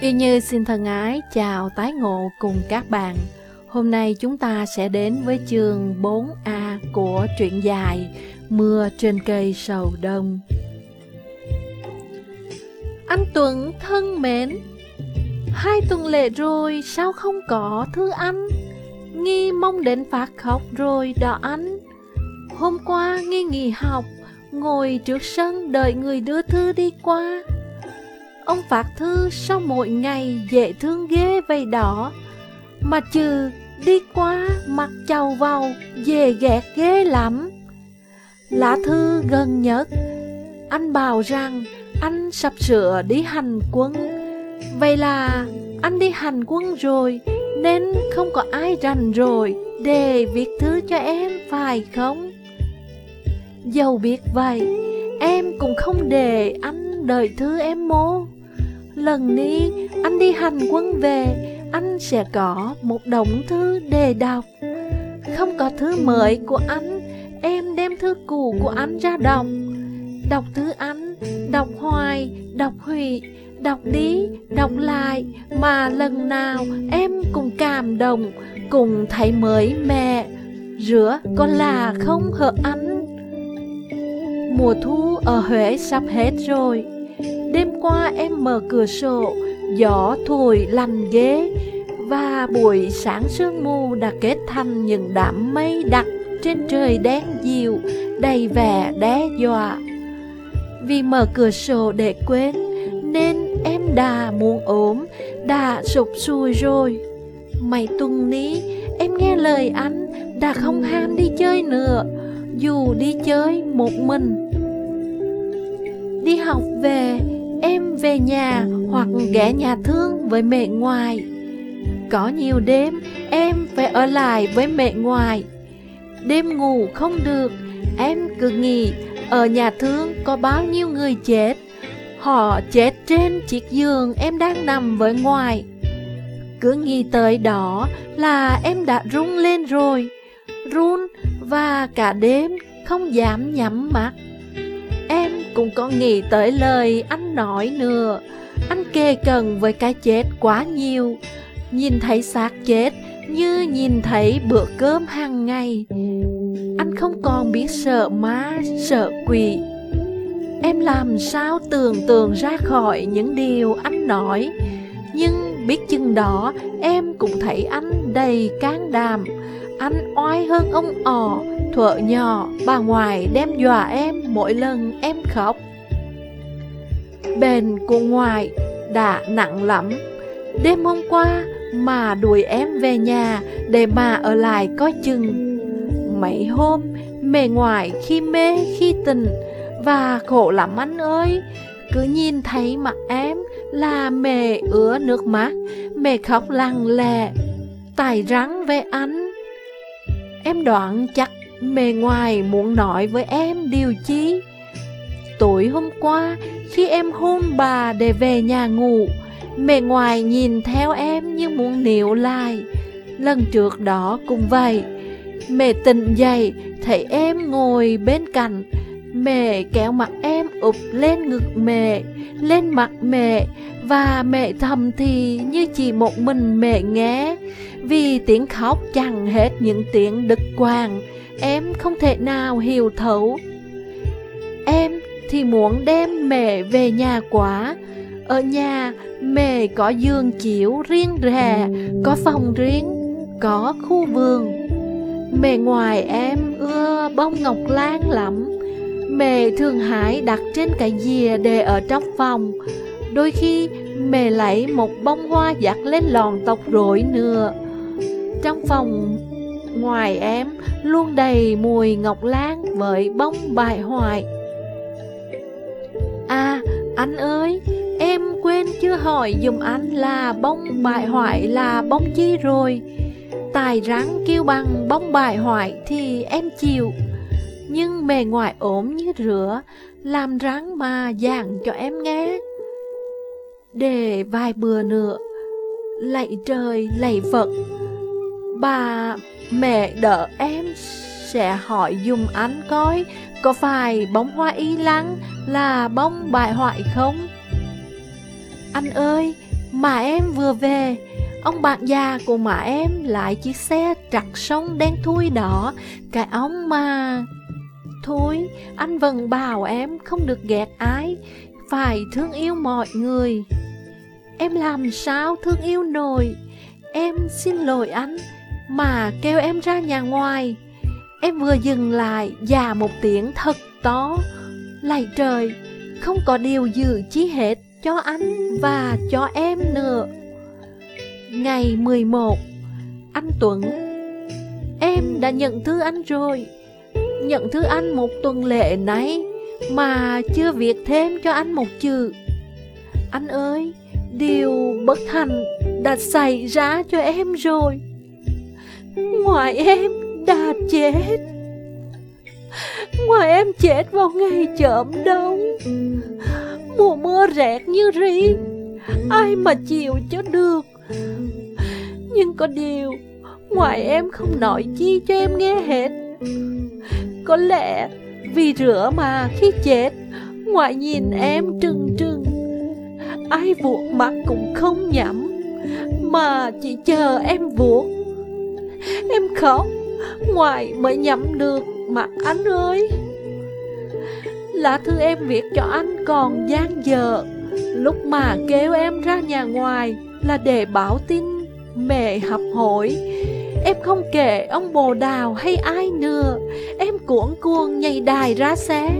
Y Như xin thân ái chào tái ngộ cùng các bạn. Hôm nay chúng ta sẽ đến với chương 4A của truyện dài Mưa trên cây sầu đông. Anh Tuấn thân mến, hai tuần lễ rồi sao không có thư anh? Nghi mong đến phát khóc rồi đó anh. Hôm qua Nghi nghỉ học, ngồi trước sân đợi người đưa thư đi qua. Ông phát thư sau mỗi ngày dễ thương ghê vầy đỏ Mà trừ đi qua mặt chầu vào về ghẹt ghê lắm. Lá thư gần nhất, Anh bảo rằng anh sắp sửa đi hành quân. Vậy là anh đi hành quân rồi, Nên không có ai rành rồi Để viết thư cho em, phải không? Dầu biết vậy, Em cũng không để anh đợi thư em mô. Lần đi anh đi hành quân về, Anh sẽ có một đống thư để đọc. Không có thư mới của anh, Em đem thư cũ của anh ra đọc. Đọc thư anh, Đọc hoài, Đọc hủy, Đọc đi, Đọc lại, Mà lần nào em cũng cảm động Cùng thấy mới mẹ Rửa con là không hợp anh? Mùa thu ở Huế sắp hết rồi. Đêm qua em mở cửa sổ, gió thổi lành ghế và buổi sáng sương mù đã kết thành những đám mây đặc trên trời đen dịu, đầy vẻ đe dọa. Vì mở cửa sổ để quên, nên em đã muốn ốm, đã sụp sùi rồi. Mấy tuần ní, em nghe lời anh, đã không ham đi chơi nữa, dù đi chơi một mình. Đi học về, em về nhà hoặc ghé nhà thương với mẹ ngoài. Có nhiều đêm em phải ở lại với mẹ ngoài. Đêm ngủ không được, em cứ nghĩ ở nhà thương có bao nhiêu người chết. Họ chết trên chiếc giường em đang nằm với ngoài. Cứ nghĩ tới đó là em đã run lên rồi. Run và cả đêm không dám nhắm mắt. Em cũng có nghĩ tới lời anh nói nữa. Anh kề cận với cái chết quá nhiều. Nhìn thấy xác chết như nhìn thấy bữa cơm hàng ngày. Anh không còn biết sợ má, sợ quỷ. Em làm sao tưởng tượng ra khỏi những điều anh nói. Nhưng biết chừng đó em cũng thấy anh đầy can đảm. Anh oai hơn ông ỏ Thuở nhỏ, bà ngoại đem dọa em mỗi lần em khóc. Bền của ngoại đã nặng lắm. Đêm hôm qua mà đuổi em về nhà để mà ở lại coi chừng. Mấy hôm, mẹ ngoại khi mê khi tình Và khổ lắm anh ơi. Cứ nhìn thấy mặt em là mẹ ứa nước mắt. Mẹ khóc lặng lè Tài rắn về anh. Em đoán chắc Mẹ ngoài muốn nói với em điều chi? Tối hôm qua, khi em hôn bà để về nhà ngủ, mẹ ngoài nhìn theo em như muốn níu lại. Lần trước đó cũng vậy, mẹ tỉnh dậy, thấy em ngồi bên cạnh, mẹ kéo mặt em ụp lên ngực mẹ, lên mặt mẹ, và mẹ thầm thì như chỉ một mình mẹ nghe, vì tiếng khóc chẳng hết những tiếng đực quàng em không thể nào hiểu thấu. Em thì muốn đem mẹ về nhà quá. Ở nhà, mẹ có giường chiếu riêng rẽ, có phòng riêng, có khu vườn. Mẹ ngoài em ưa bông ngọc lan lắm. Mẹ thường hái đặt trên cái dìa để ở trong phòng. Đôi khi mề lấy một bông hoa giặt lên lòn tóc rối nữa. Trong phòng ngoài em luôn đầy mùi ngọc lan với bông bài hoại. À, anh ơi, em quên chưa hỏi dùm anh là bông bài hoại là bông chi rồi. Tài rắn kêu bằng bông bài hoại thì em chịu. Nhưng bề ngoài ổn như rửa, làm rắn mà giảng cho em nghe. Để vài bữa nữa, lạy trời, lạy Phật, bà Mẹ đỡ em sẽ hỏi dùm anh coi Có phải bóng hoa y lăng là bông bại hoại không? Anh ơi, mà em vừa về Ông bạn già của mà em lại chiếc xe trặc sông đen thui đỏ Cái ông mà Thôi, anh vẫn bảo em không được ghét ai. Phải thương yêu mọi người. Em làm sao thương yêu nổi? Em xin lỗi anh Mà kêu em ra nhà ngoài. Em vừa dừng lại, Già một tiếng thật to. Lạy trời, Không có điều dự chí hết Cho anh và cho em nữa. Ngày 11 Anh Tuấn. Em đã nhận thư anh rồi. Nhận thư anh một tuần lễ nãy mà chưa viết thêm cho anh một chữ. Anh ơi, Điều bất thành đã xảy ra cho em rồi. Ngoài em đã chết. Ngoài em chết vào ngày chợm đông. Mùa mưa rét như rí Ai mà chịu cho được? Nhưng có điều, Ngoài em không nói chi cho em nghe hết. Có lẽ vì rửa mà khi chết, Ngoại nhìn em trừng trừng. Ai vuột mặt cũng không nhắm, Mà chỉ chờ em vuột Em khóc, Ngoại mới nhắm được mặt anh ơi. Lá thư em viết cho anh còn gian dở. Lúc mà kêu em ra nhà ngoài Là để báo tin mẹ hập hội Em không kể ông bồ đào hay ai nữa. Em cuộn cuồng nhảy đài ra xé,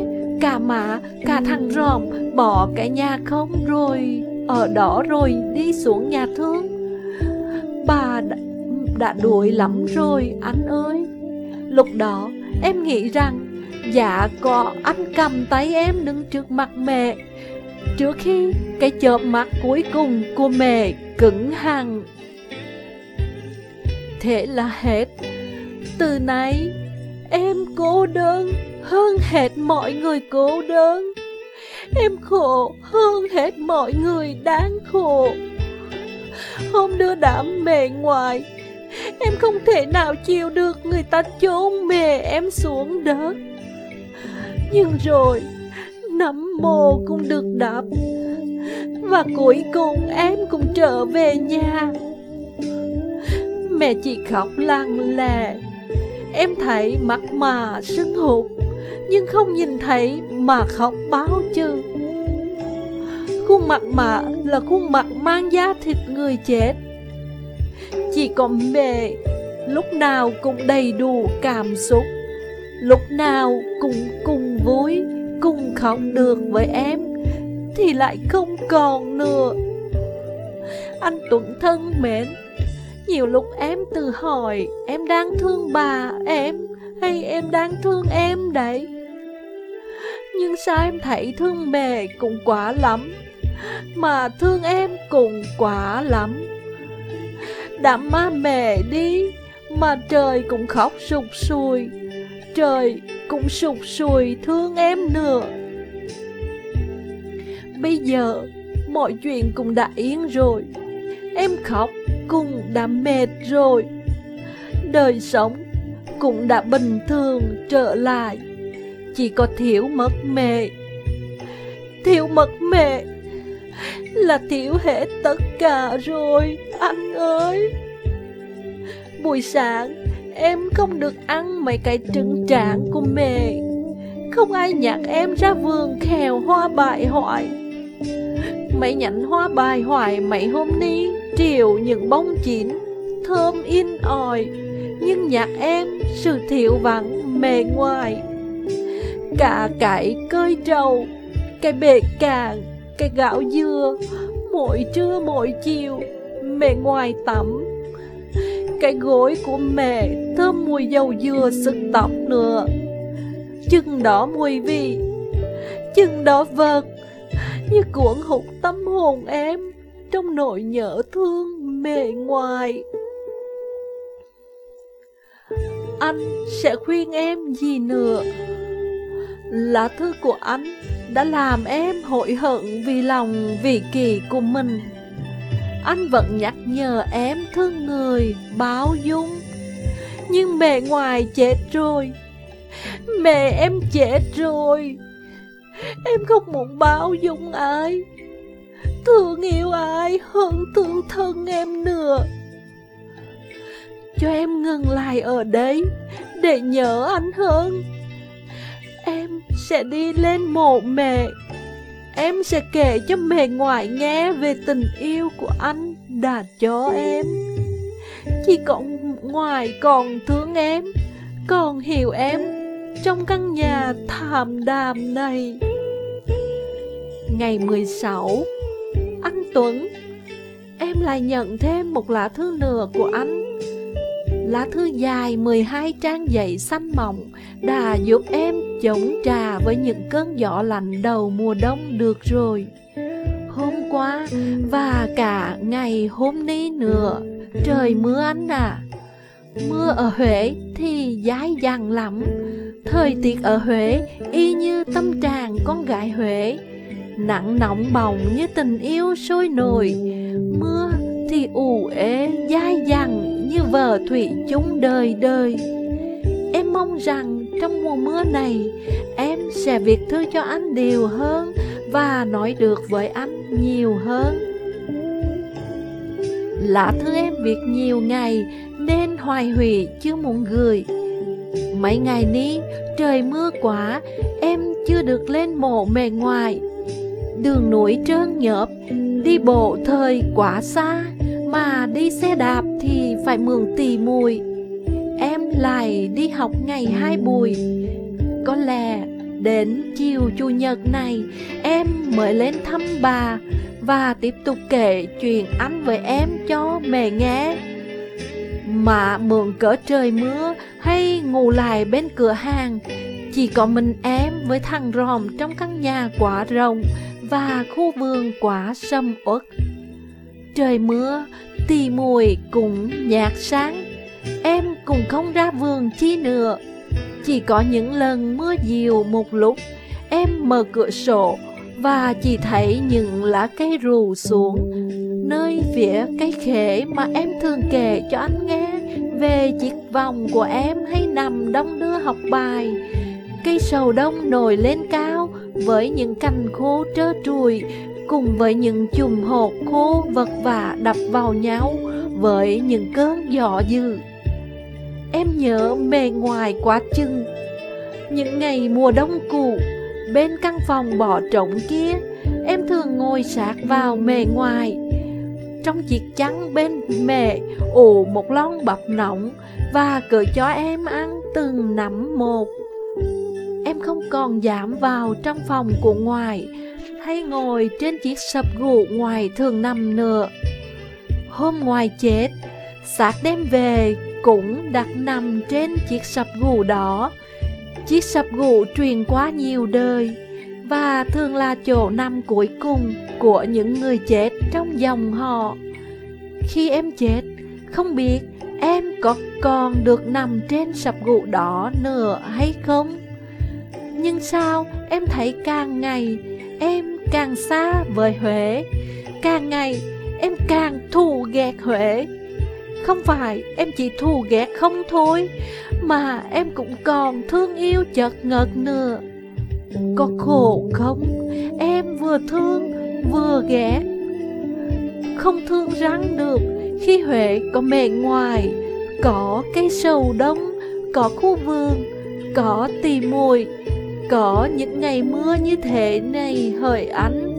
Cả mã cả thằng ròm Bỏ cái nhà không rồi. Ở đó rồi đi xuống nhà thương. Bà đã, đã đuổi lắm rồi anh ơi. Lúc đó em nghĩ rằng Dạ có anh cầm tay em đứng trước mặt mẹ. Trước khi cái chợp mắt cuối cùng của mẹ cứng hằng Thế là hết. Từ nay, em cô đơn hơn hết mọi người cô đơn. Em khổ hơn hết mọi người đáng khổ. Hôm đưa đám mẹ ngoài, Em không thể nào chịu được người ta chôn mẹ em xuống đất. Nhưng rồi Nấm mồ cũng được đập Và cuối cùng em cũng trở về nhà. Mẹ chị khóc lăn lè Em thấy mặt mà sưng hụt Nhưng không nhìn thấy mà khóc báo chứ Khuôn mặt mà là khuôn mặt mang da thịt người chết. Chỉ có mẹ lúc nào cũng đầy đủ cảm xúc Lúc nào cũng cùng vui, cùng khóc được với em Thì lại không còn nữa. Anh Tuấn thân mến nhiều lúc em tự hỏi, Em đang thương bà em Hay em đang thương em đấy? Nhưng sao em thấy thương mẹ cũng quá lắm, Mà thương em cũng quá lắm? Đã ma mẹ đi, Mà trời cũng khóc sụp sùi, Trời cũng sụp sùi thương em nữa. Bây giờ mọi chuyện cũng đã yên rồi. Em khóc, cũng đã mệt rồi. Đời sống cũng đã bình thường trở lại. Chỉ có thiếu mất mẹ. Thiếu mất mẹ Là thiếu hết tất cả rồi, Anh ơi. Buổi sáng, Em không được ăn mấy cái trứng tráng của mẹ. Không ai nhặt em ra vườn khèo hoa bại hoại. Mấy nhánh hoa bài hoại mấy hôm nay triệu những bông chín, Thơm in ỏi, Nhưng nhạc em sự thiệu vắng, mề ngoài. Cả cái cơi trầu, Cái bể càng Cái gạo dưa Mỗi trưa mỗi chiều Mẹ ngoài tắm. Cái gối của mẹ Thơm mùi dầu dừa sực tóc nữa. Chừng đó mùi vị, Chừng đó vật Như cuộn hụt tâm hồn em trong nỗi nhớ thương mề ngoài. Anh sẽ khuyên em gì nữa? Lá thư của anh đã làm em hội hận vì lòng vị kỳ của mình. Anh vẫn nhắc nhở em thương người, báo dung. Nhưng mẹ ngoài chết rồi. Mẹ em chết rồi. Em không muốn báo dung ai thương yêu ai hơn thương thân em nữa. Cho em ngừng lại ở đây để nhớ anh hơn. Em sẽ đi lên mộ mẹ. Em sẽ kể cho mẹ ngoại nghe về tình yêu của anh đã cho em. Chỉ còn ngoài còn thương em, còn hiểu em trong căn nhà thảm đàm này. Ngày 16 Tuấn. Em lại nhận thêm một lá thư nữa của anh. Lá thư dài 12 trang giấy xanh mỏng, Đã giúp em chống trà với những cơn gió lạnh đầu mùa đông được rồi. Hôm qua và cả ngày hôm nay nữa, Trời mưa anh à. Mưa ở Huế thì dai dẳng lắm. Thời tiết ở Huế y như tâm trạng con gái Huế. Nặng nóng bỏng như tình yêu sôi nổi. Mưa thì ủ ế, dai dẳng như vợ thủy chung đời đời. Em mong rằng trong mùa mưa này, Em sẽ viết thư cho anh đều hơn Và nói được với anh nhiều hơn. Lá thư em viết nhiều ngày Nên hoài hủy chưa muốn gửi. Mấy ngày ní trời mưa quá, Em chưa được lên mộ mề ngoài. Đường núi trơn nhợp Đi bộ thời quá xa, Mà đi xe đạp thì phải mượn tì mùi. Em lại đi học ngày hai buổi. Có lẽ đến chiều chủ nhật này, Em mới lên thăm bà Và tiếp tục kể chuyện anh với em cho mẹ nghe. Mà mượn cỡ trời mưa hay ngủ lại bên cửa hàng, Chỉ có mình em với thằng ròm trong căn nhà quá rộng và khu vườn quả sâm uất. Trời mưa, tì mùi cũng nhạt sáng, em cũng không ra vườn chi nữa. Chỉ có những lần mưa dịu một lúc, em mở cửa sổ và chỉ thấy những lá cây rù xuống nơi phía cây khế mà em thường kể cho anh nghe về chiếc vòng của em hay nằm đông đưa học bài cây sầu đông nổi lên cao với những cành khô trơ trùi, cùng với những chùm hột khô vật vả đập vào nhau với những cơn gió dữ. Em nhớ mề ngoài quá chừng, những ngày mùa đông cũ, bên căn phòng bỏ trống kia, em thường ngồi sát vào mề ngoài. Trong chiếc chăn bên mẹ ủ một lon bắp nóng và cởi cho em ăn từng nắm một. Em không còn dám vào trong phòng của ngoài Hay ngồi trên chiếc sập gỗ ngoài thường nằm nữa. Hôm ngoài chết Xác đem về cũng đặt nằm trên chiếc sập gù đó. Chiếc sập gù truyền qua nhiều đời Và thường là chỗ nằm cuối cùng của những người chết trong dòng họ. Khi em chết, không biết em có còn được nằm trên sập gỗ đó nữa hay không? Nhưng sao em thấy càng ngày em càng xa với Huế? Càng ngày em càng thù ghét Huế. Không phải em chỉ thù ghét không thôi, Mà em cũng còn thương yêu chợt ngợt nữa. Có khổ không? Em vừa thương, vừa ghét. Không thương răng được Khi Huế có mẹ ngoài, Có cây sầu đông, Có khu vườn, Có tì mùi có những ngày mưa như thế này, hỡi anh.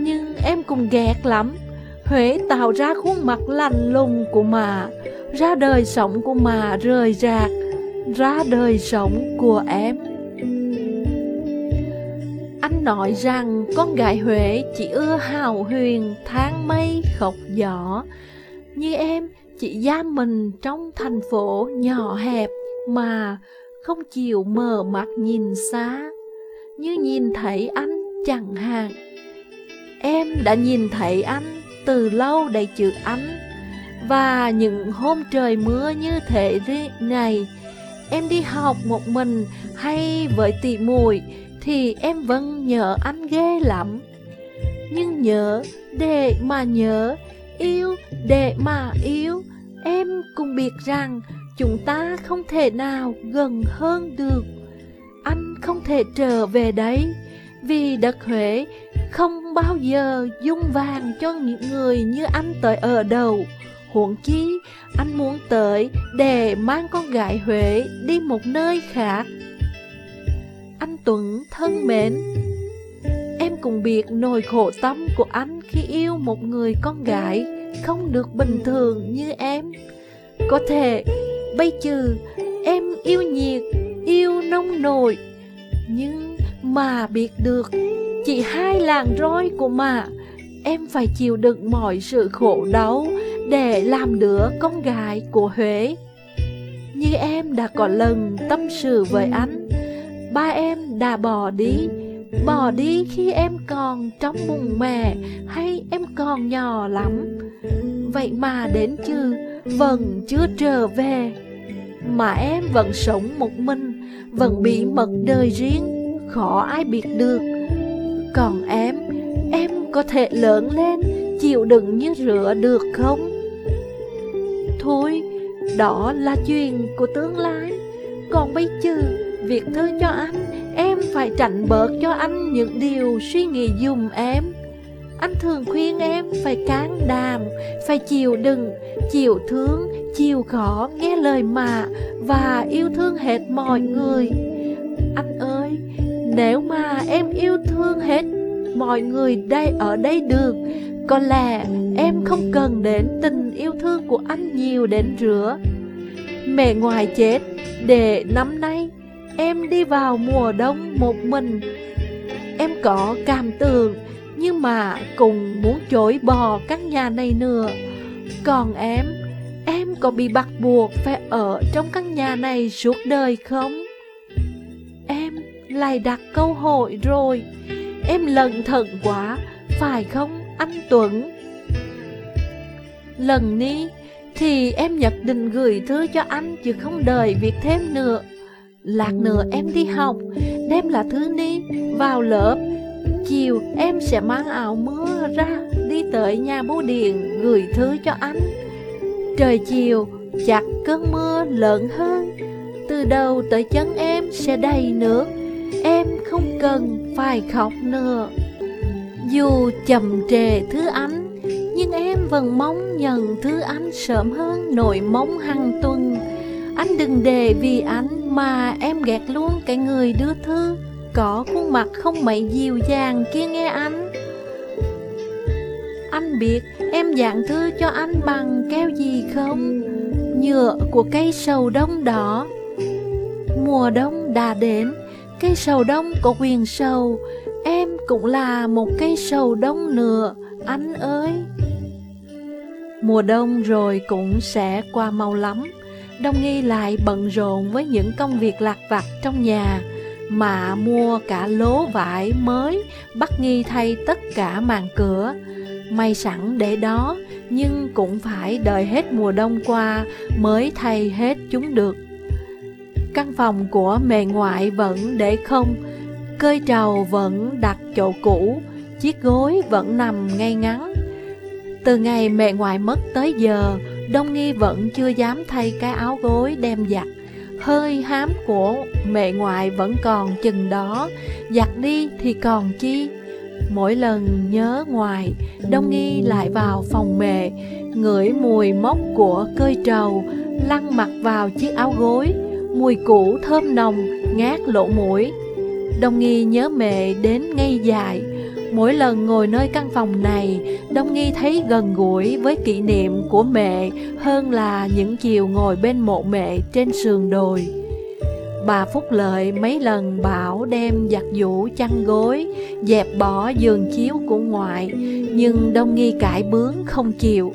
Nhưng em cũng ghét lắm. Huế tạo ra khuôn mặt lành lùng của mà. Ra đời sống của mà rời rạc. Ra đời sống của em. Anh nói rằng con gái Huế chỉ ưa hào huyền tháng mây khọc gió. Như em, chỉ giam mình trong thành phố nhỏ hẹp mà không chịu mở mặt nhìn xa, như nhìn thấy anh chẳng hạn. Em đã nhìn thấy anh từ lâu đầy chữ anh, và những hôm trời mưa như thế này, em đi học một mình hay với tỷ mùi thì em vẫn nhớ anh ghê lắm. Nhưng nhớ để mà nhớ, yêu để mà yêu, em cũng biết rằng chúng ta không thể nào gần hơn được. Anh không thể trở về đấy, vì đất Huế không bao giờ dung vàng cho những người như anh tới ở đầu. Huống chi, anh muốn tới để mang con gái huế đi một nơi khác. Anh Tuấn thân mến, em cũng biết nỗi khổ tâm của anh khi yêu một người con gái không được bình thường như em. Có thể bây giờ em yêu nhiệt, yêu nông nổi, nhưng mà biết được chỉ hai làng roi của mà em phải chịu đựng mọi sự khổ đau để làm đứa con gái của Huế. Như em đã có lần tâm sự với anh, ba em đã bỏ đi, bỏ đi khi em còn trong bụng mẹ hay em còn nhỏ lắm. Vậy mà đến chứ vẫn chưa trở về, mà em vẫn sống một mình, vẫn bị mật đời riêng, khó ai biết được. Còn em, em có thể lớn lên, chịu đựng như rửa được không? Thôi, đó là chuyện của tương lai Còn bây giờ, việc thư cho anh Em phải tránh bớt cho anh những điều suy nghĩ dùm em anh thường khuyên em phải cán đàm, Phải chịu đựng, chịu thương, chịu khó nghe lời mà Và yêu thương hết mọi người. Anh ơi, nếu mà em yêu thương hết mọi người đây ở đây được có lẽ em không cần đến tình yêu thương của anh nhiều đến rửa Mẹ ngoài chết Để năm nay em đi vào mùa đông một mình. Em có cảm tưởng nhưng mà cùng muốn chối bỏ căn nhà này nữa Còn em Em có bị bắt buộc phải ở trong căn nhà này suốt đời không? Em lại đặt câu hỏi rồi Em lần thận quá Phải không? anh Tuấn Lần ní thì em nhất định gửi thư cho anh chứ không đợi việc thêm nữa lạc nữa em đi học, đem là thứ ni vào lớp Chiều, em sẽ mang áo mưa ra, đi tới nhà bưu điện gửi thư cho anh. Trời chiều chặt cơn mưa lớn hơn. Từ đầu tới chân em sẽ đầy nước. Em không cần phải khóc nữa. Dù chậm trề thứ anh, Nhưng em vẫn mong nhận thứ anh sớm hơn nỗi mong hàng tuần. Anh đừng để vì anh mà em ghét luôn cái người đưa thư. Có khuôn mặt không mấy dịu dàng kia nghe anh Anh biết em dạng thư cho anh bằng keo gì không? Nhựa của cây sầu đông đỏ Mùa đông đã đến Cây sầu đông có quyền sầu Em cũng là một cây sầu đông nữa, anh ơi. Mùa đông rồi cũng sẽ qua mau lắm. Đông Nghi lại bận rộn với những công việc lạc vặt trong nhà, mà mua cả lố vải mới, bắt Nghi thay tất cả màn cửa. May sẵn để đó, nhưng cũng phải đợi hết mùa đông qua mới thay hết chúng được. Căn phòng của mẹ ngoại vẫn để không, Cơi trầu vẫn đặt chỗ cũ, chiếc gối vẫn nằm ngay ngắn. Từ ngày mẹ ngoại mất tới giờ, Đông Nghi vẫn chưa dám thay cái áo gối đem giặt. Hơi hám của mẹ ngoại vẫn còn chừng đó, giặt đi thì còn chi. Mỗi lần nhớ ngoài, Đông Nghi lại vào phòng mẹ, ngửi mùi mốc của cơi trầu, lăn mặt vào chiếc áo gối, mùi cũ thơm nồng, ngát lỗ mũi. Đông Nghi nhớ mẹ đến ngay dài Mỗi lần ngồi nơi căn phòng này Đông Nghi thấy gần gũi với kỷ niệm của mẹ Hơn là những chiều ngồi bên mộ mẹ trên sườn đồi. Bà Phúc Lợi mấy lần bảo đem giặt giũ chăn gối Dẹp bỏ giường chiếu của ngoại Nhưng Đông Nghi cãi bướng không chịu.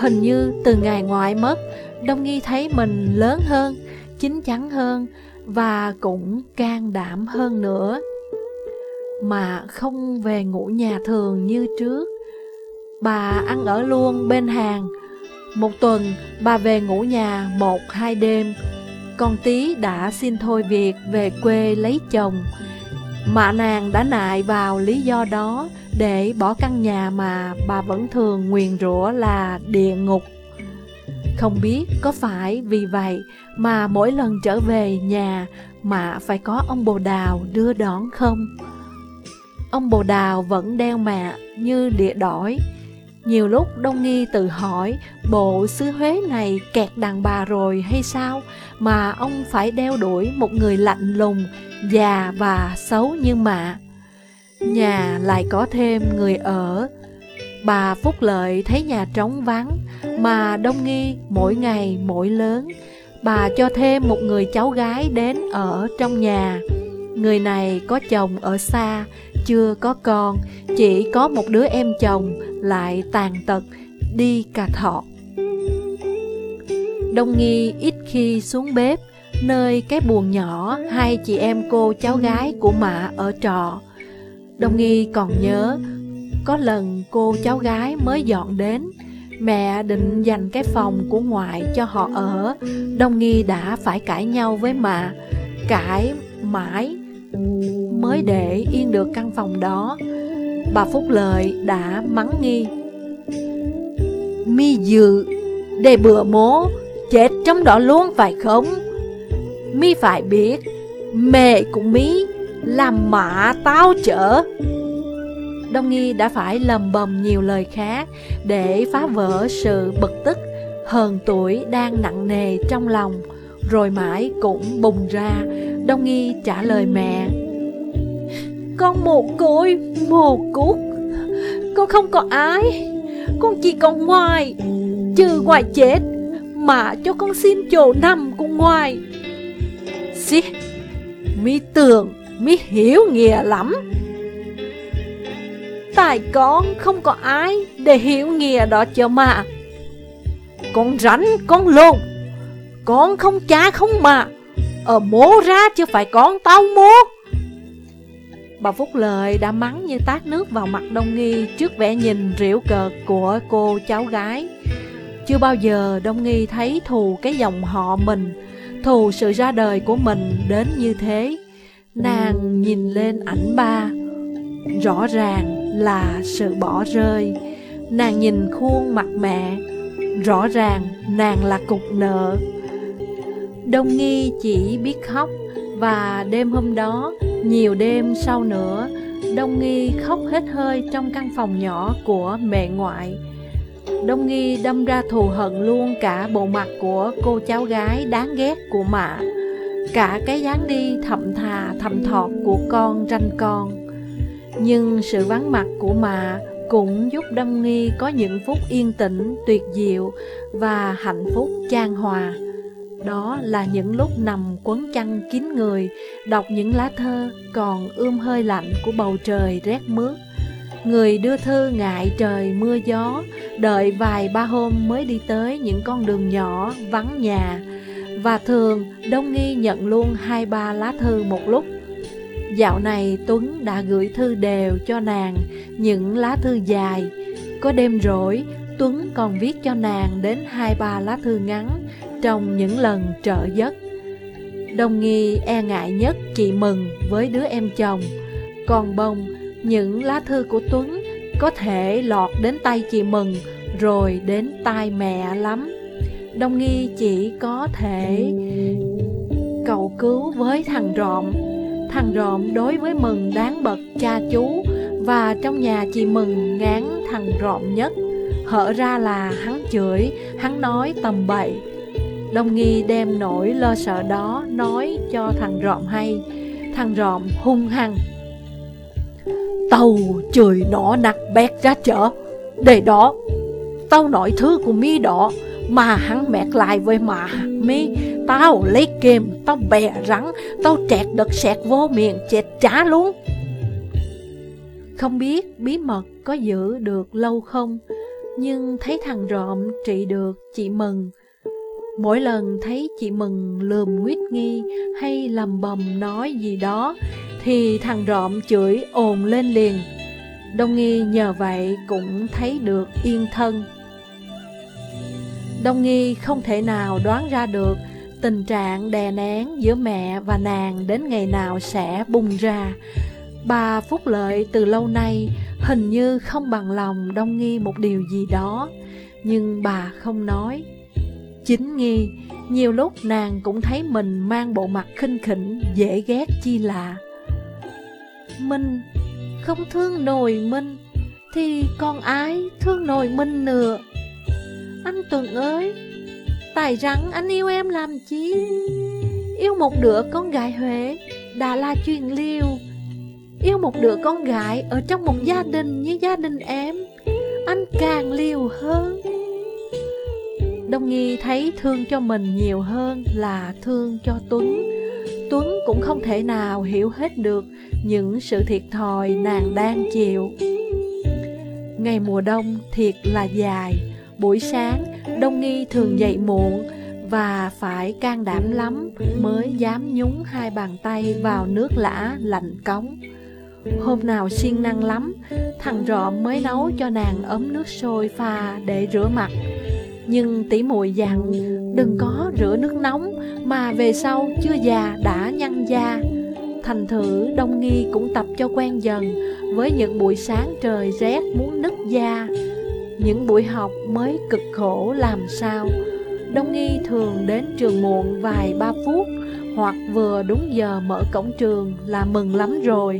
Hình như từ ngày ngoại mất Đông Nghi thấy mình lớn hơn, chín chắn hơn và cũng can đảm hơn nữa mà không về ngủ nhà thường như trước. Bà ăn ở luôn bên hàng. Một tuần, bà về ngủ nhà một, hai đêm. Con tí đã xin thôi việc về quê lấy chồng. Mạ nàng đã nại vào lý do đó để bỏ căn nhà mà bà vẫn thường nguyền rủa là địa ngục. Không biết có phải vì vậy mà mỗi lần trở về nhà mà phải có ông bồ đào đưa đón không? Ông bồ đào vẫn đeo mạ như địa đổi Nhiều lúc Đông Nghi tự hỏi Bộ xứ Huế này kẹt đàn bà rồi hay sao? Mà ông phải đeo đuổi một người lạnh lùng Già và xấu như mạ. Nhà lại có thêm người ở. Bà Phúc Lợi thấy nhà trống vắng Mà Đông Nghi mỗi ngày mỗi lớn. Bà cho thêm một người cháu gái đến ở trong nhà. Người này có chồng ở xa, chưa có con Chỉ có một đứa em chồng lại tàn tật, đi cà thọ. Đông Nghi ít khi xuống bếp Nơi cái buồng nhỏ hai chị em cô cháu gái của mạ ở trọ. Đông Nghi còn nhớ Có lần cô cháu gái mới dọn đến Mẹ định dành cái phòng của ngoại cho họ ở. Đông Nghi đã phải cãi nhau với mạ Cãi mãi. Mới để yên được căn phòng đó. Bà Phúc Lợi đã mắng Nghi. Mi dự Để bữa mố Chết trong đó luôn phải không? Mi phải biết Mẹ của Mi Làm mạ tao chở Đông Nghi đã phải lầm bầm nhiều lời khác để phá vỡ sự bực tức, hờn tuổi đang nặng nề trong lòng, rồi mãi cũng bùng ra. Đông Nghi trả lời mẹ, con một côi, một cút, con không có ai, con chỉ còn ngoài, trừ ngoài chết, mà cho con xin chỗ nằm của ngoài. Xí, mi tưởng, mi hiểu nghĩa lắm. Tại con không có ai để hiểu nghĩa đó cho mà. Con rắn, con lồn Con không cha không mà. Ở mố ra chứ phải con tao mốt Bà Phúc Lợi đã mắng như tát nước vào mặt Đông Nghi Trước vẻ nhìn rỉu cợt của cô cháu gái. Chưa bao giờ Đông Nghi thấy thù cái dòng họ mình, Thù sự ra đời của mình đến như thế. Nàng nhìn lên ảnh ba, Rõ ràng là sự bỏ rơi. Nàng nhìn khuôn mặt mẹ, Rõ ràng nàng là cục nợ. Đông Nghi chỉ biết khóc và đêm hôm đó, nhiều đêm sau nữa Đông Nghi khóc hết hơi trong căn phòng nhỏ của mẹ ngoại. Đông Nghi đâm ra thù hận luôn cả bộ mặt của cô cháu gái đáng ghét của mạ. Cả cái dáng đi thậm thà thầm thọt của con ranh con. Nhưng sự vắng mặt của mạ cũng giúp Đông Nghi có những phút yên tĩnh, tuyệt diệu và hạnh phúc chan hòa. Đó là những lúc nằm quấn chăn kín người, đọc những lá thơ còn ươm hơi lạnh của bầu trời rét mướt. Người đưa thư ngại trời mưa gió, đợi vài ba hôm mới đi tới những con đường nhỏ, vắng nhà. Và thường, Đông Nghi nhận luôn hai ba lá thư một lúc. Dạo này Tuấn đã gửi thư đều cho nàng những lá thư dài. Có đêm rỗi, Tuấn còn viết cho nàng đến hai ba lá thư ngắn trong những lần trợ giấc. Đồng nghi e ngại nhất chị Mừng với đứa em chồng. Còn bông, những lá thư của Tuấn có thể lọt đến tay chị Mừng rồi đến tai mẹ lắm. Đông nghi chỉ có thể cầu cứu với thằng Rọm Thằng Rộm đối với Mừng đáng bậc cha chú Và trong nhà chị Mừng ngán thằng Rộm nhất Hở ra là hắn chửi, hắn nói tầm bậy Đông Nghi đem nỗi lo sợ đó nói cho thằng Rộm hay Thằng Rộm hung hăng Tàu chửi nó nặc bét ra chợ Để đó Tao nói thứ của mi đó Mà hắn mẹt lại với mà mi Tao lấy kềm, tao bè rắn, tao trẹt đợt sẹt vô miệng, chết chá luôn. Không biết bí mật có giữ được lâu không, nhưng thấy thằng rộm trị được chị mừng. Mỗi lần thấy chị mừng lườm nguyết nghi hay lầm bầm nói gì đó, thì thằng rộm chửi ồn lên liền. Đông nghi nhờ vậy cũng thấy được yên thân. Đông nghi không thể nào đoán ra được Tình trạng đè nén giữa mẹ và nàng đến ngày nào sẽ bùng ra. Bà Phúc Lợi từ lâu nay hình như không bằng lòng đông nghi một điều gì đó, nhưng bà không nói. Chính nghi, nhiều lúc nàng cũng thấy mình mang bộ mặt khinh khỉnh, dễ ghét chi lạ. Minh không thương nồi minh Thì còn ai thương nồi minh nữa. Anh Tuần ơi Tại rằng anh yêu em làm chi? Yêu một đứa con gái Huế Đã là chuyện liêu Yêu một đứa con gái Ở trong một gia đình như gia đình em Anh càng liều hơn. Đông Nghi thấy thương cho mình nhiều hơn là thương cho Tuấn. Tuấn cũng không thể nào hiểu hết được những sự thiệt thòi nàng đang chịu. Ngày mùa đông thiệt là dài. Buổi sáng, Đông Nghi thường dậy muộn Và phải can đảm lắm mới dám nhúng hai bàn tay vào nước lã lạnh cống. Hôm nào siêng năng lắm, thằng Rõ mới nấu cho nàng ấm nước sôi pha để rửa mặt nhưng tỷ muội dặn đừng có rửa nước nóng, mà về sau chưa già đã nhăn da. Thành thử Đông Nghi cũng tập cho quen dần, với những buổi sáng trời rét muốn nứt da. Những buổi học mới cực khổ làm sao. Đông Nghi thường đến trường muộn vài ba phút, hoặc vừa đúng giờ mở cổng trường là mừng lắm rồi.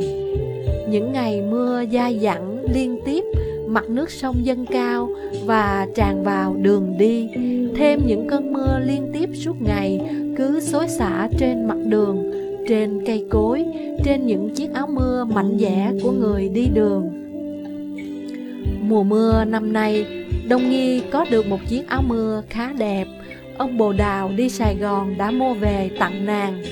Những ngày mưa dai dẳng liên tiếp mặt nước sông dâng cao và tràn vào đường đi. Thêm những cơn mưa liên tiếp suốt ngày cứ xối xả trên mặt đường, trên cây cối, trên những chiếc áo mưa mạnh dẻ của người đi đường. Mùa mưa năm nay, Đông Nghi có được một chiếc áo mưa khá đẹp. Ông Bồ Đào đi Sài Gòn đã mua về tặng nàng.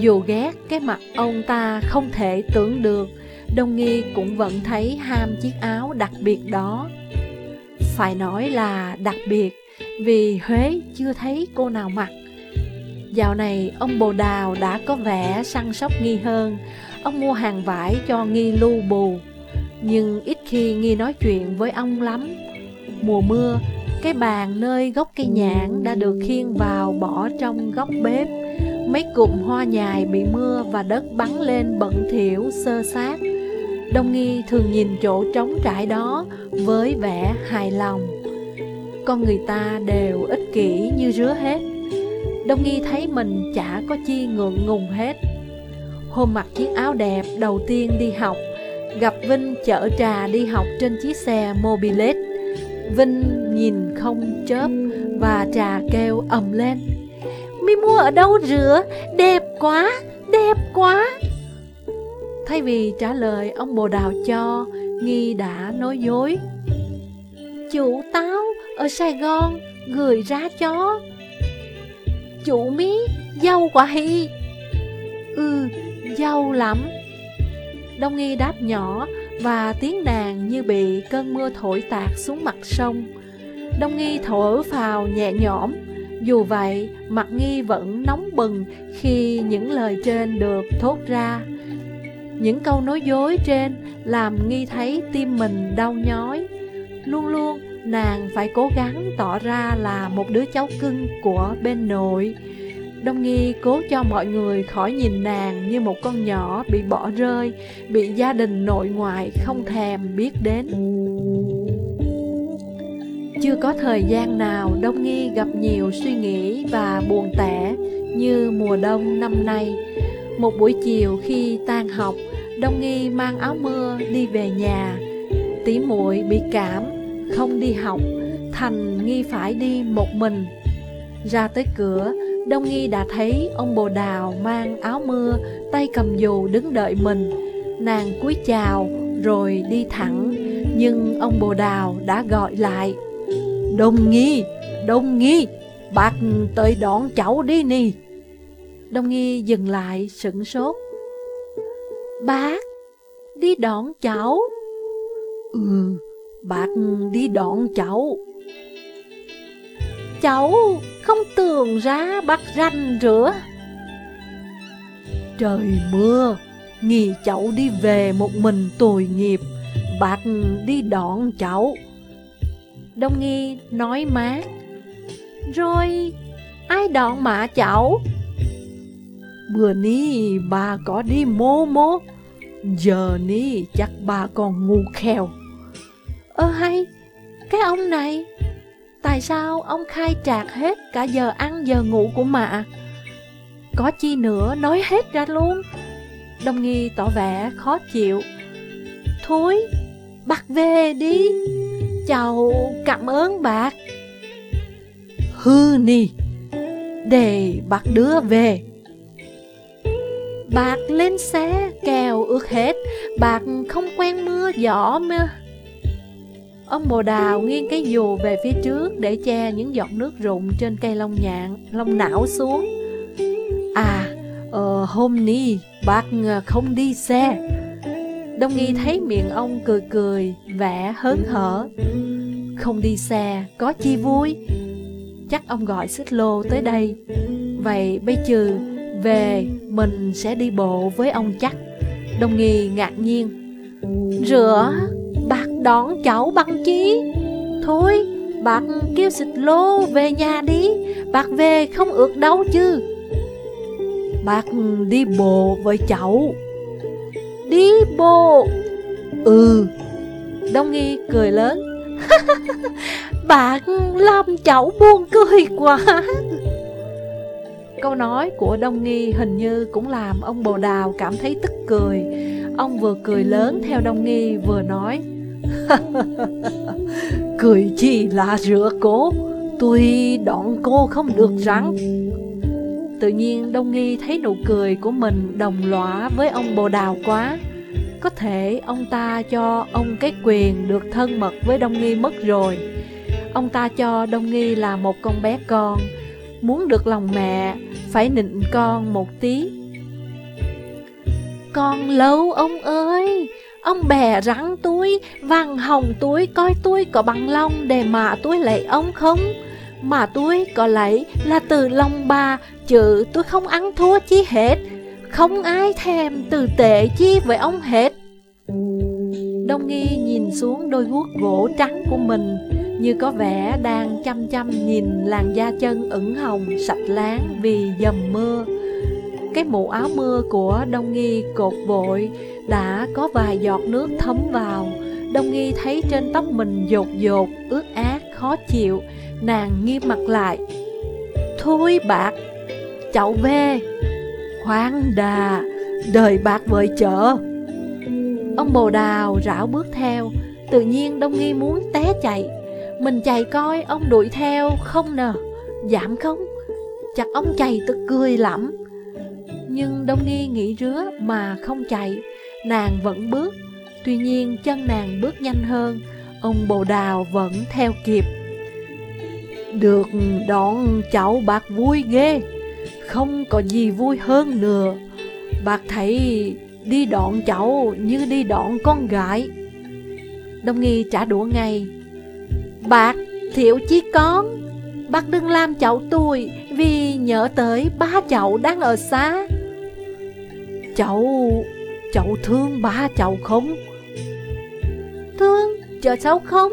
Dù ghét cái mặt ông ta không thể tưởng được Đông Nghi cũng vẫn thấy ham chiếc áo đặc biệt đó. Phải nói là đặc biệt Vì Huế chưa thấy cô nào mặc. Dạo này ông Bồ Đào đã có vẻ săn sóc Nghi hơn. Ông mua hàng vải cho Nghi lưu bù. Nhưng ít khi Nghi nói chuyện với ông lắm. Mùa mưa, cái bàn nơi gốc cây nhãn đã được khiêng vào bỏ trong góc bếp. Mấy cụm hoa nhài bị mưa và đất bắn lên bẩn thỉu sơ sát Đông Nghi thường nhìn chỗ trống trải đó với vẻ hài lòng. Con người ta đều ích kỷ như rứa hết. Đông Nghi thấy mình chả có chi ngượng ngùng hết. Hôm mặc chiếc áo đẹp đầu tiên đi học, gặp Vinh chở trà đi học trên chiếc xe mobilet. Vinh nhìn không chớp và trà kêu ầm lên. Mi mua ở đâu rửa? Đẹp quá, đẹp quá. Thay vì trả lời ông bồ đào cho, Nghi đã nói dối. Chủ táo ở Sài Gòn gửi ra cho. Chủ mí giàu quá hi. Ừ, giàu lắm. Đông Nghi đáp nhỏ và tiếng nàng như bị cơn mưa thổi tạt xuống mặt sông. Đông Nghi thở phào nhẹ nhõm, dù vậy mặt Nghi vẫn nóng bừng khi những lời trên được thốt ra. Những câu nói dối trên làm nghi thấy tim mình đau nhói. Luôn luôn nàng phải cố gắng tỏ ra là một đứa cháu cưng của bên nội. Đông Nghi cố cho mọi người khỏi nhìn nàng như một con nhỏ bị bỏ rơi, bị gia đình nội ngoại không thèm biết đến. Chưa có thời gian nào Đông Nghi gặp nhiều suy nghĩ và buồn tẻ như mùa đông năm nay. Một buổi chiều khi tan học, Đông Nghi mang áo mưa đi về nhà. Tỷ muội bị cảm, không đi học, thành Nghi phải đi một mình. Ra tới cửa, Đông Nghi đã thấy ông bồ đào mang áo mưa, tay cầm dù đứng đợi mình. Nàng cúi chào rồi đi thẳng, nhưng ông bồ đào đã gọi lại. Đông Nghi, Đông Nghi, bác tới đón cháu đi nì. Đông Nghi dừng lại sửng sốt Bác, đi đón cháu. Ừ, bác đi đón cháu. Cháu không tưởng ra bác ranh rửa. Trời mưa, nghỉ cháu đi về một mình tội nghiệp, bác đi đón cháu. Đông Nghi nói má. Rồi, ai đón mạ cháu? Bữa ní bà có đi mô mô. Giờ ní chắc bà còn ngu khèo. Ơ hay Cái ông này Tại sao ông khai trạc hết cả giờ ăn giờ ngủ của mạ? Có chi nữa nói hết ra luôn. Đông nghi tỏ vẻ khó chịu. Thôi, bắt về đi, Chào cảm ơn bạc. Hư nì, để bắt đưa về bạc lên xe, kèo ướt hết, bạc không quen mưa giỏ mà. Ông bồ đào nghiêng cái dù về phía trước để che những giọt nước rụng trên cây lông nhạn, lông não xuống. À, ờ, hôm nay bác ờ, không đi xe. Đông Nghi thấy miệng ông cười cười, vẻ hớn hở. Không đi xe, có chi vui. Chắc ông gọi xích lô tới đây. Vậy bây giờ về mình sẽ đi bộ với ông chắc. đồng Nghi ngạc nhiên. Rửa, bác đón cháu bằng chí Thôi, bác kêu xịt lô về nhà đi, bác về không ước đâu chứ. Bác đi bộ với cháu. Đi bộ? Ừ. Đông Nghi cười lớn. Bạn làm cháu buồn cười quá. Câu nói của Đông Nghi hình như cũng làm ông Bồ Đào cảm thấy tức cười. Ông vừa cười lớn theo Đông Nghi vừa nói, Cười chi là rửa cố, Tôi đoạn cô không được rắn. Tự nhiên Đông Nghi thấy nụ cười của mình đồng lõa với ông Bồ Đào quá. Có thể ông ta cho ông cái quyền được thân mật với Đông Nghi mất rồi. Ông ta cho Đông Nghi là một con bé con Muốn được lòng mẹ, Phải nịnh con một tí. Con lâu, ông ơi, Ông bè rắn túi, Vàng hồng túi, Coi tôi có bằng lòng Để mà tôi lấy ông không? Mà tôi có lấy là từ lòng bà, Chứ tôi không ăn thua chi hết. Không ai thèm từ tệ chi với ông hết. Đông nghi nhìn xuống đôi guốc gỗ trắng của mình như có vẻ đang chăm chăm nhìn làn da chân ửng hồng sạch láng vì dầm mưa. Cái mũ áo mưa của Đông Nghi cột vội đã có vài giọt nước thấm vào. Đông Nghi thấy trên tóc mình dột dột, ướt át, khó chịu, nàng nghiêm mặt lại. Thôi bạc, chậu về. Khoan đà, đời bạc vời chợ. Ông bồ đào rảo bước theo, tự nhiên Đông Nghi muốn té chạy. Mình chạy coi, ông đuổi theo, không nè. Giảm không Chắc ông chạy tức cười lắm. Nhưng Đông Nghi nghĩ rứa mà không chạy. Nàng vẫn bước. Tuy nhiên, chân nàng bước nhanh hơn. Ông bồ đào vẫn theo kịp. Được đón cháu bác vui ghê. Không có gì vui hơn nữa. Bác thấy đi đón cháu như đi đón con gái. Đông Nghi trả đũa ngay. Bác thiểu chí con. Bác đừng làm cháu tôi Vì nhớ tới ba cháu đang ở xa. Cháu Cháu thương ba cháu không? Thương Chờ cháu không?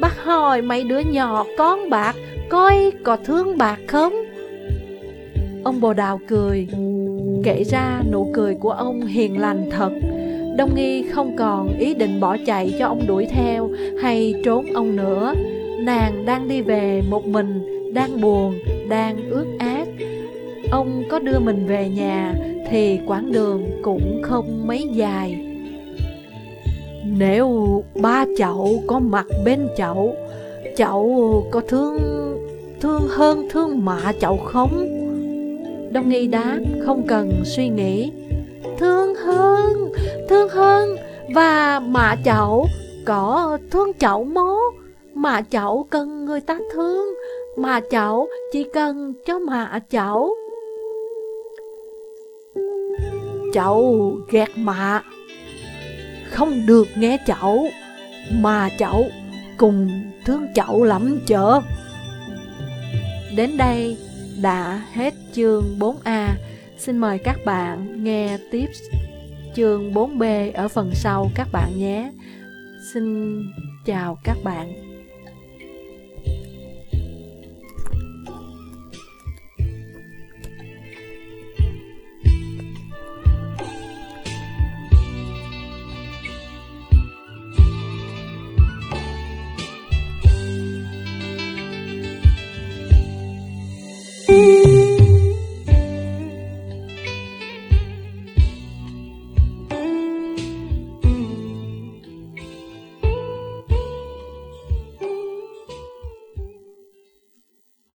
Bác hỏi mấy đứa nhỏ con bạc, Coi có thương bạc không? Ông bồ đào cười, Kể ra nụ cười của ông hiền lành thật. Đông Nghi không còn ý định bỏ chạy cho ông đuổi theo hay trốn ông nữa. Nàng đang đi về một mình, đang buồn, đang ước ác. Ông có đưa mình về nhà thì quãng đường cũng không mấy dài. Nếu ba chậu có mặt bên chậu, chậu có thương thương hơn thương mạ chậu không? Đông Nghi đáp không cần suy nghĩ thương hơn, thương hơn. Và mà chậu có thương chậu mố. Mà chậu cần người ta thương. Mà chậu chỉ cần cho mà chậu. Chậu ghét mạ. Không được nghe chậu. Mà chậu cùng thương chậu lắm chợ Đến đây đã hết chương 4A Xin mời các bạn nghe tiếp chương 4B ở phần sau các bạn nhé. Xin chào các bạn.